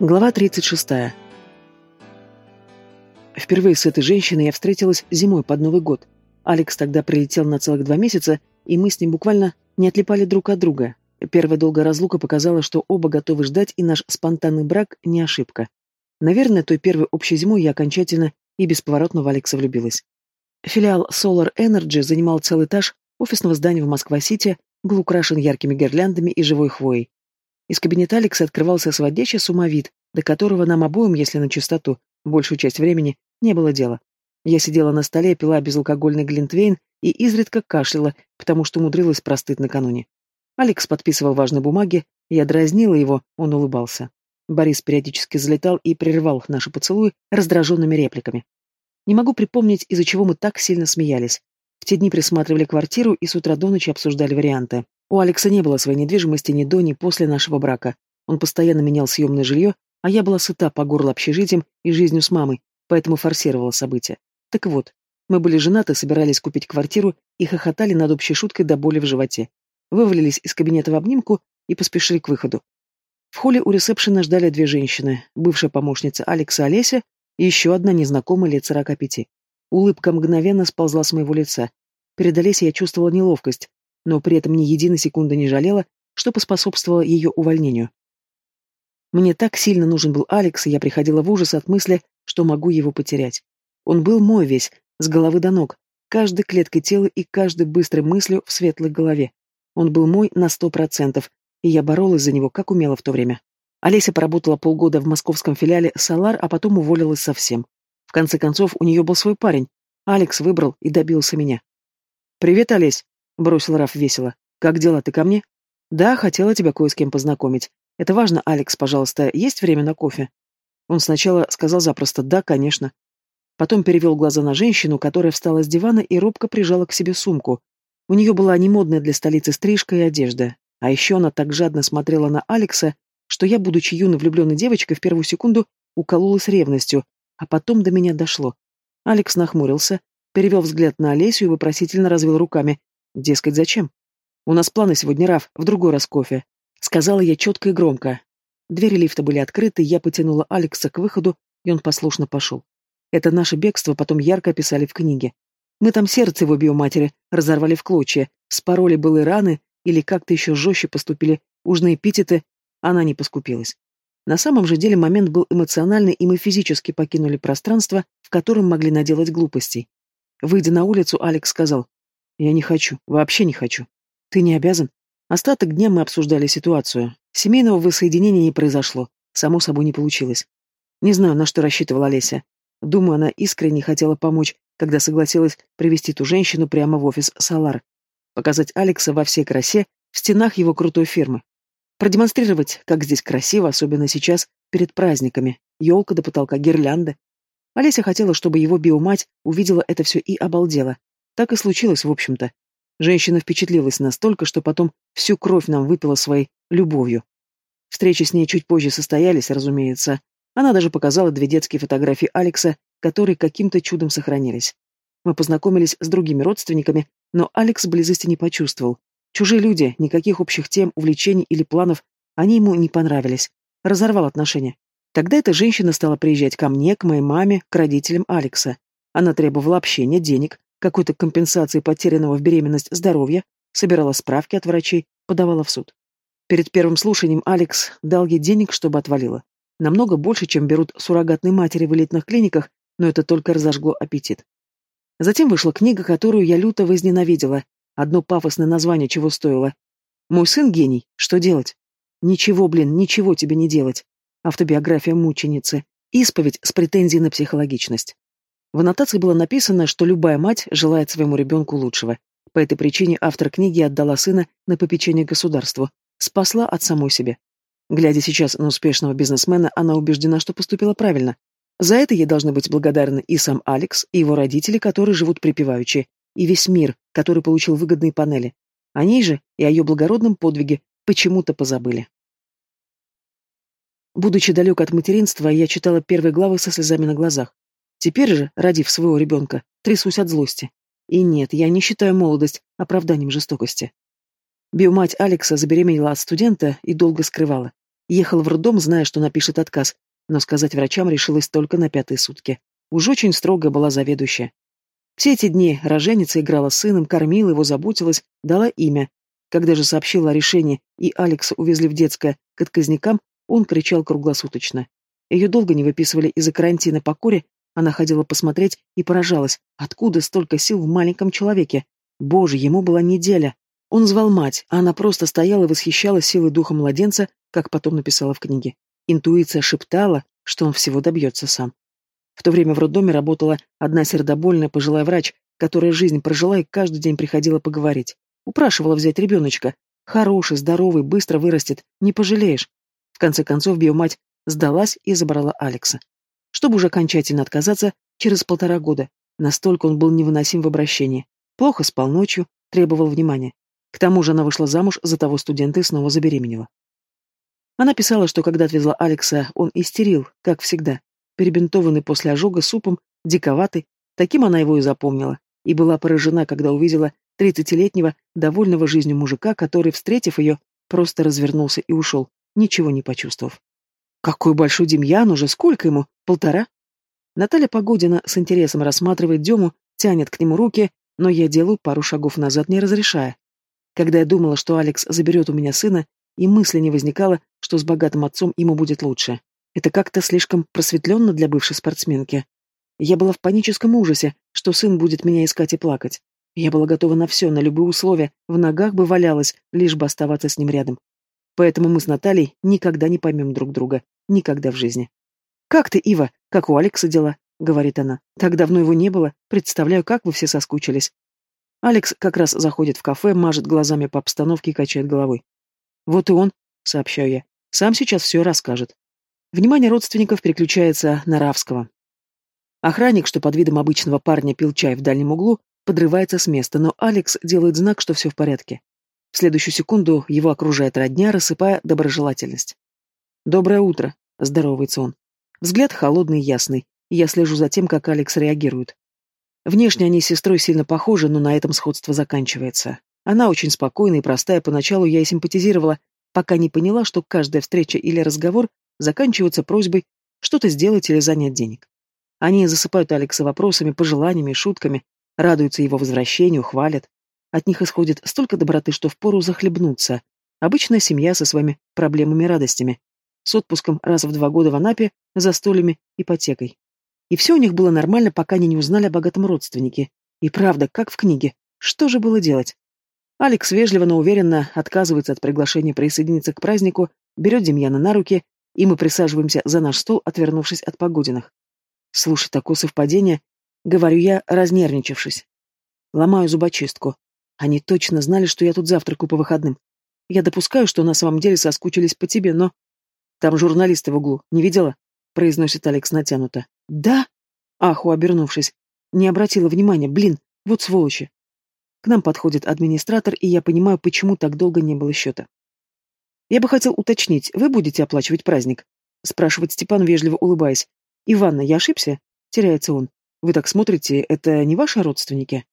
Глава 36. Впервые с этой женщиной я встретилась зимой под Новый год. Алекс тогда прилетел на целых два месяца, и мы с ним буквально не отлипали друг от друга. Первая долгая разлука показала, что оба готовы ждать, и наш спонтанный брак не ошибка. Наверное, той первой общей зимой я окончательно и бесповоротно в Алекса влюбилась. Филиал Solar Energy занимал целый этаж офисного здания в Москва-Сити, был украшен яркими гирляндами и живой хвоей. Из кабинета Алекса открывался сводящий сумовид, до которого нам обоим, если на чистоту, большую часть времени, не было дела. Я сидела на столе, пила безалкогольный глинтвейн и изредка кашляла, потому что умудрилась простыть накануне. Алекс подписывал важные бумаги, я дразнила его, он улыбался. Борис периодически залетал и прерывал наши поцелуи раздраженными репликами. Не могу припомнить, из-за чего мы так сильно смеялись. В те дни присматривали квартиру и с утра до ночи обсуждали варианты. У Алекса не было своей недвижимости ни до, ни после нашего брака. Он постоянно менял съемное жилье, а я была сыта по горло общежитием и жизнью с мамой, поэтому форсировала события. Так вот, мы были женаты, собирались купить квартиру и хохотали над общей шуткой до боли в животе. Вывалились из кабинета в обнимку и поспешили к выходу. В холле у ресепшена ждали две женщины, бывшая помощница Алекса Олеся и еще одна незнакомая лет сорока пяти. Улыбка мгновенно сползла с моего лица. Перед Олесей я чувствовала неловкость, но при этом ни единой секунды не жалела, что поспособствовало ее увольнению. Мне так сильно нужен был Алекс, и я приходила в ужас от мысли, что могу его потерять. Он был мой весь, с головы до ног, каждой клеткой тела и каждой быстрой мыслью в светлой голове. Он был мой на сто процентов, и я боролась за него, как умела в то время. Олеся поработала полгода в московском филиале «Солар», а потом уволилась совсем. В конце концов, у нее был свой парень. Алекс выбрал и добился меня. «Привет, Олесь!» — бросил Раф весело. «Как дела, ты ко мне?» «Да, хотела тебя кое с кем познакомить. Это важно, Алекс, пожалуйста, есть время на кофе?» Он сначала сказал запросто «да, конечно». Потом перевел глаза на женщину, которая встала с дивана и робко прижала к себе сумку. У нее была немодная для столицы стрижка и одежда. А еще она так жадно смотрела на Алекса, что я, будучи юной влюбленной девочкой, в первую секунду укололась ревностью, а потом до меня дошло. Алекс нахмурился, перевел взгляд на Олесю и вопросительно развел руками. Дескать, зачем? У нас планы сегодня, Раф, в другой раз кофе. Сказала я четко и громко. Двери лифта были открыты, я потянула Алекса к выходу, и он послушно пошел. Это наше бегство потом ярко описали в книге. Мы там сердце его биоматери разорвали в клочья, спороли былые раны или как-то еще жестче поступили ужные эпитеты, она не поскупилась. На самом же деле момент был эмоциональный, и мы физически покинули пространство, в котором могли наделать глупостей. Выйдя на улицу, Алекс сказал, я не хочу, вообще не хочу. Ты не обязан. Остаток дня мы обсуждали ситуацию. Семейного воссоединения не произошло. Само собой не получилось. Не знаю, на что рассчитывала Олеся. Думаю, она искренне хотела помочь, когда согласилась привести ту женщину прямо в офис Салар. Показать Алекса во всей красе в стенах его крутой фирмы. Продемонстрировать, как здесь красиво, особенно сейчас, перед праздниками. Елка до потолка, гирлянды. Олеся хотела, чтобы его биомать увидела это все и обалдела. Так и случилось, в общем-то. Женщина впечатлилась настолько, что потом всю кровь нам выпила своей любовью. Встречи с ней чуть позже состоялись, разумеется. Она даже показала две детские фотографии Алекса, которые каким-то чудом сохранились. Мы познакомились с другими родственниками, но Алекс близости не почувствовал. Чужие люди, никаких общих тем, увлечений или планов, они ему не понравились. Разорвал отношения. Тогда эта женщина стала приезжать ко мне, к моей маме, к родителям Алекса. Она требовала общения, денег, какой-то компенсации потерянного в беременность здоровья, собирала справки от врачей, подавала в суд. Перед первым слушанием Алекс дал ей денег, чтобы отвалила. Намного больше, чем берут суррогатные матери в элитных клиниках, но это только разожгло аппетит. Затем вышла книга, которую я люто возненавидела. Одно пафосное название чего стоило. «Мой сын гений. Что делать?» «Ничего, блин, ничего тебе не делать». Автобиография мученицы. Исповедь с претензией на психологичность. В аннотации было написано, что любая мать желает своему ребенку лучшего. По этой причине автор книги отдала сына на попечение государству, спасла от самой себя. Глядя сейчас на успешного бизнесмена, она убеждена, что поступила правильно. За это ей должны быть благодарны и сам Алекс, и его родители, которые живут припеваючи, и весь мир, который получил выгодные панели. О ней же и о ее благородном подвиге почему-то позабыли. Будучи далек от материнства, я читала первые главы со слезами на глазах. Теперь же, родив своего ребенка, трясусь от злости. И нет, я не считаю молодость оправданием жестокости. Биомать Алекса забеременела от студента и долго скрывала. Ехал в роддом, зная, что напишет отказ, но сказать врачам решилась только на пятые сутки. Уж очень строгая была заведующая. Все эти дни роженица играла с сыном, кормила его, заботилась, дала имя. Когда же сообщила о решении и Алекса увезли в детское к отказникам, он кричал круглосуточно. Ее долго не выписывали из-за карантина по коре, она ходила посмотреть и поражалась, откуда столько сил в маленьком человеке. Боже, ему была неделя. Он звал мать, а она просто стояла и восхищалась силой духа младенца, как потом написала в книге. Интуиция шептала, что он всего добьется сам. В то время в роддоме работала одна сердобольная пожилая врач, которая жизнь прожила и каждый день приходила поговорить. Упрашивала взять ребеночка. Хороший, здоровый, быстро вырастет, не пожалеешь. В конце концов, биомать сдалась и забрала Алекса. Чтобы уже окончательно отказаться через полтора года. Настолько он был невыносим в обращении. Плохо спал ночью, требовал внимания. К тому же она вышла замуж за того студента и снова забеременела. Она писала, что когда отвезла Алекса, он истерил, как всегда. Перебинтованный после ожога супом, диковатый, таким она его и запомнила. И была поражена, когда увидела тридцатилетнего, довольного жизнью мужика, который, встретив ее, просто развернулся и ушел, ничего не почувствовав. Какой большой Демьян уже, сколько ему? Полтора? Наталья Погодина с интересом рассматривает Дему, тянет к нему руки, но я делаю пару шагов назад, не разрешая. Когда я думала, что Алекс заберет у меня сына, и мысли не возникало, что с богатым отцом ему будет лучше. Это как-то слишком просветленно для бывшей спортсменки. Я была в паническом ужасе, что сын будет меня искать и плакать. Я была готова на все, на любые условия, в ногах бы валялась, лишь бы оставаться с ним рядом. Поэтому мы с Натальей никогда не поймем друг друга. Никогда в жизни. «Как ты, Ива? Как у Алекса дела?» — говорит она. «Так давно его не было. Представляю, как вы все соскучились». Алекс как раз заходит в кафе, мажет глазами по обстановке и качает головой. «Вот и он», — сообщаю я. «Сам сейчас все расскажет». Внимание родственников переключается на Равского. Охранник, что под видом обычного парня пил чай в дальнем углу, подрывается с места, но Алекс делает знак, что все в порядке. В следующую секунду его окружает родня, рассыпая доброжелательность. «Доброе утро», — здоровается он. Взгляд холодный и ясный, я слежу за тем, как Алекс реагирует. Внешне они с сестрой сильно похожи, но на этом сходство заканчивается. Она очень спокойная и простая, поначалу я и симпатизировала, пока не поняла, что каждая встреча или разговор заканчивается просьбой что-то сделать или занять денег. Они засыпают Алекса вопросами, пожеланиями, шутками, радуются его возвращению, хвалят. От них исходит столько доброты, что впору захлебнуться. Обычная семья со своими проблемами и радостями. С отпуском раз в два года в Анапе, застольями, ипотекой. И все у них было нормально, пока они не узнали о богатом родственнике. И правда, как в книге. Что же было делать? Алекс вежливо, но уверенно отказывается от приглашения присоединиться к празднику, берет Демьяна на руки, и мы присаживаемся за наш стол, отвернувшись от Погодиных. Слушай, такое совпадение, говорю я, разнервничавшись. Ломаю зубочистку. Они точно знали, что я тут завтракаю по выходным. Я допускаю, что на самом деле соскучились по тебе, но... Там журналисты в углу, не видела? Произносит Алекс натянуто. Да? Аху, обернувшись. Не обратила внимания, блин, вот сволочи. К нам подходит администратор, и я понимаю, почему так долго не было счета. Я бы хотел уточнить, вы будете оплачивать праздник? Спрашивает Степан, вежливо улыбаясь. Иванна, я ошибся? Теряется он. Вы так смотрите, это не ваши родственники?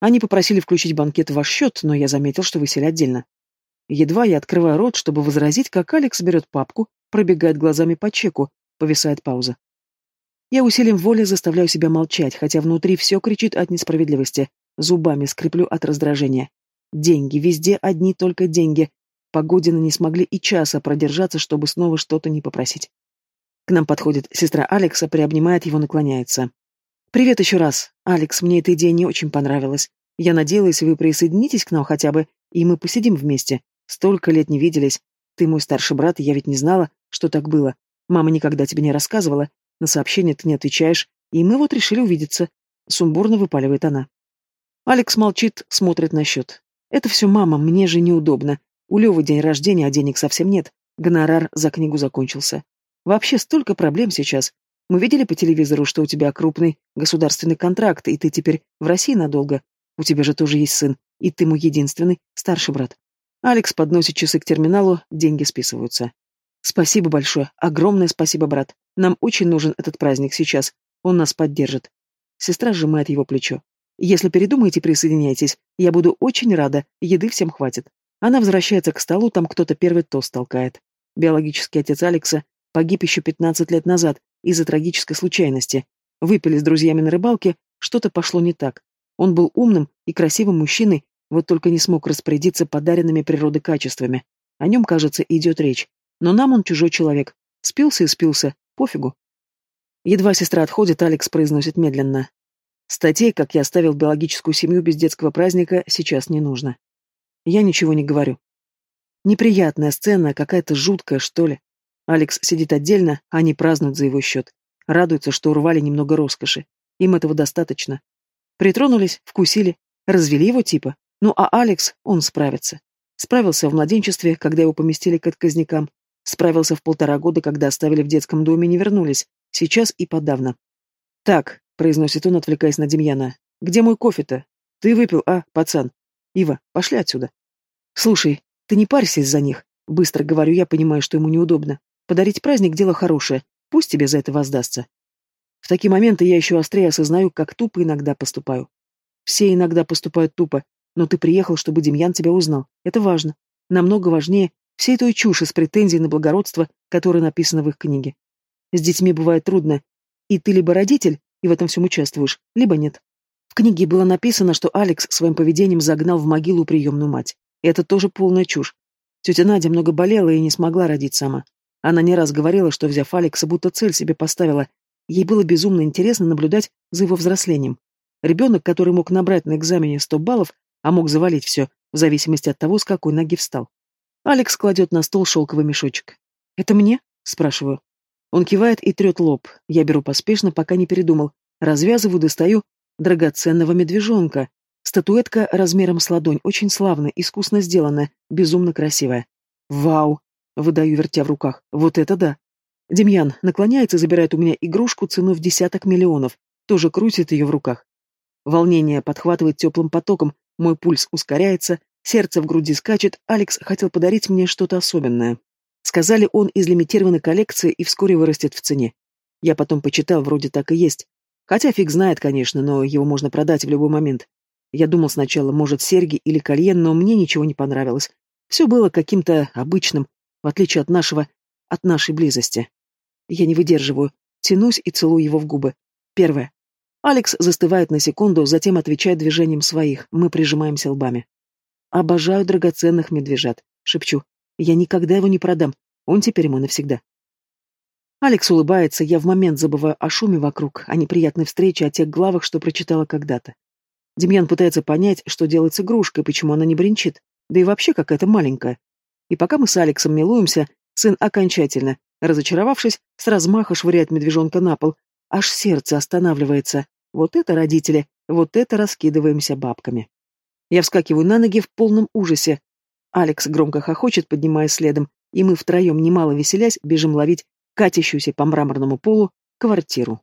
Они попросили включить банкет в ваш счет, но я заметил, что вы сели отдельно. Едва я открываю рот, чтобы возразить, как Алекс берет папку, пробегает глазами по чеку, повисает пауза. Я усилием воли заставляю себя молчать, хотя внутри все кричит от несправедливости. Зубами скреплю от раздражения. Деньги, везде одни только деньги. Погодины не смогли и часа продержаться, чтобы снова что-то не попросить. К нам подходит сестра Алекса, приобнимает его, наклоняется. «Привет еще раз. Алекс, мне эта идея не очень понравилась. Я надеялась, вы присоединитесь к нам хотя бы, и мы посидим вместе. Столько лет не виделись. Ты мой старший брат, и я ведь не знала, что так было. Мама никогда тебе не рассказывала. На сообщения ты не отвечаешь. И мы вот решили увидеться. Сумбурно выпаливает она. Алекс молчит, смотрит на счет. Это все мама, мне же неудобно. У Левы день рождения, а денег совсем нет. Гонорар за книгу закончился. Вообще столько проблем сейчас. Мы видели по телевизору, что у тебя крупный государственный контракт, и ты теперь в России надолго. У тебя же тоже есть сын, и ты мой единственный старший брат. Алекс подносит часы к терминалу, деньги списываются. Спасибо большое, огромное спасибо, брат. Нам очень нужен этот праздник сейчас. Он нас поддержит. Сестра сжимает его плечо. Если передумаете, присоединяйтесь. Я буду очень рада, еды всем хватит. Она возвращается к столу, там кто-то первый тост толкает. Биологический отец Алекса погиб еще 15 лет назад из-за трагической случайности. Выпили с друзьями на рыбалке, что-то пошло не так. Он был умным и красивым мужчиной, вот только не смог распорядиться подаренными природой качествами. О нем, кажется, идет речь. Но нам он чужой человек. Спился и спился. Пофигу. Едва сестра отходит, Алекс произносит медленно. Статей, как я оставил биологическую семью без детского праздника, сейчас не нужно. Я ничего не говорю. Неприятная сцена, какая-то жуткая, что ли. Алекс сидит отдельно, а они празднуют за его счет. Радуются, что урвали немного роскоши. Им этого достаточно. Притронулись, вкусили, развели его типа. Ну а Алекс, он справится. Справился в младенчестве, когда его поместили к отказникам. Справился в полтора года, когда оставили в детском доме и не вернулись. Сейчас и подавно. «Так», — произносит он, отвлекаясь на Демьяна, — «где мой кофе-то? Ты выпил, а, пацан? Ива, пошли отсюда». «Слушай, ты не парься из-за них», — быстро говорю я, понимаю, что ему неудобно. «Подарить праздник — дело хорошее. Пусть тебе за это воздастся». В такие моменты я еще острее осознаю, как тупо иногда поступаю. Все иногда поступают тупо, но ты приехал, чтобы Демьян тебя узнал. Это важно. Намного важнее всей той чуши с претензией на благородство, которая написана в их книге. С детьми бывает трудно. И ты либо родитель, и в этом всем участвуешь, либо нет. В книге было написано, что Алекс своим поведением загнал в могилу приемную мать. И это тоже полная чушь. Тетя Надя много болела и не смогла родить сама. Она не раз говорила, что, взяв Алекса, будто цель себе поставила. Ей было безумно интересно наблюдать за его взрослением. Ребенок, который мог набрать на экзамене 100 баллов, а мог завалить все, в зависимости от того, с какой ноги встал. Алекс кладет на стол шелковый мешочек. «Это мне?» — спрашиваю. Он кивает и трет лоб. Я беру поспешно, пока не передумал. Развязываю, достаю драгоценного медвежонка. Статуэтка размером с ладонь, очень славная, искусно сделанная, безумно красивая. «Вау!» — выдаю, вертя в руках. «Вот это да!» Демьян наклоняется и забирает у меня игрушку ценой в десяток миллионов, тоже крутит ее в руках. Волнение подхватывает теплым потоком, мой пульс ускоряется, сердце в груди скачет, Алекс хотел подарить мне что-то особенное. Сказали, он из лимитированной коллекции и вскоре вырастет в цене. Я потом почитал, вроде так и есть. Хотя фиг знает, конечно, но его можно продать в любой момент. Я думал сначала, может, серьги или колье, но мне ничего не понравилось. Все было каким-то обычным, в отличие от нашего, от нашей близости. Я не выдерживаю, тянусь и целую его в губы. Первое. Алекс застывает на секунду, затем отвечает движением своих. Мы прижимаемся лбами. «Обожаю драгоценных медвежат», — шепчу. «Я никогда его не продам. Он теперь мой навсегда». Алекс улыбается, я в момент забываю о шуме вокруг, о неприятной встрече, о тех главах, что прочитала когда-то. Демьян пытается понять, что делать с игрушкой, почему она не бренчит, да и вообще какая-то маленькая. И пока мы с Алексом милуемся, сын окончательно, разочаровавшись, с размаха швыряет медвежонка на пол, аж сердце останавливается. Вот это родители, вот это раскидываемся бабками. Я вскакиваю на ноги в полном ужасе. Алекс громко хохочет, поднимаясь следом, и мы втроем, немало веселясь, бежим ловить катящуюся по мраморному полу квартиру.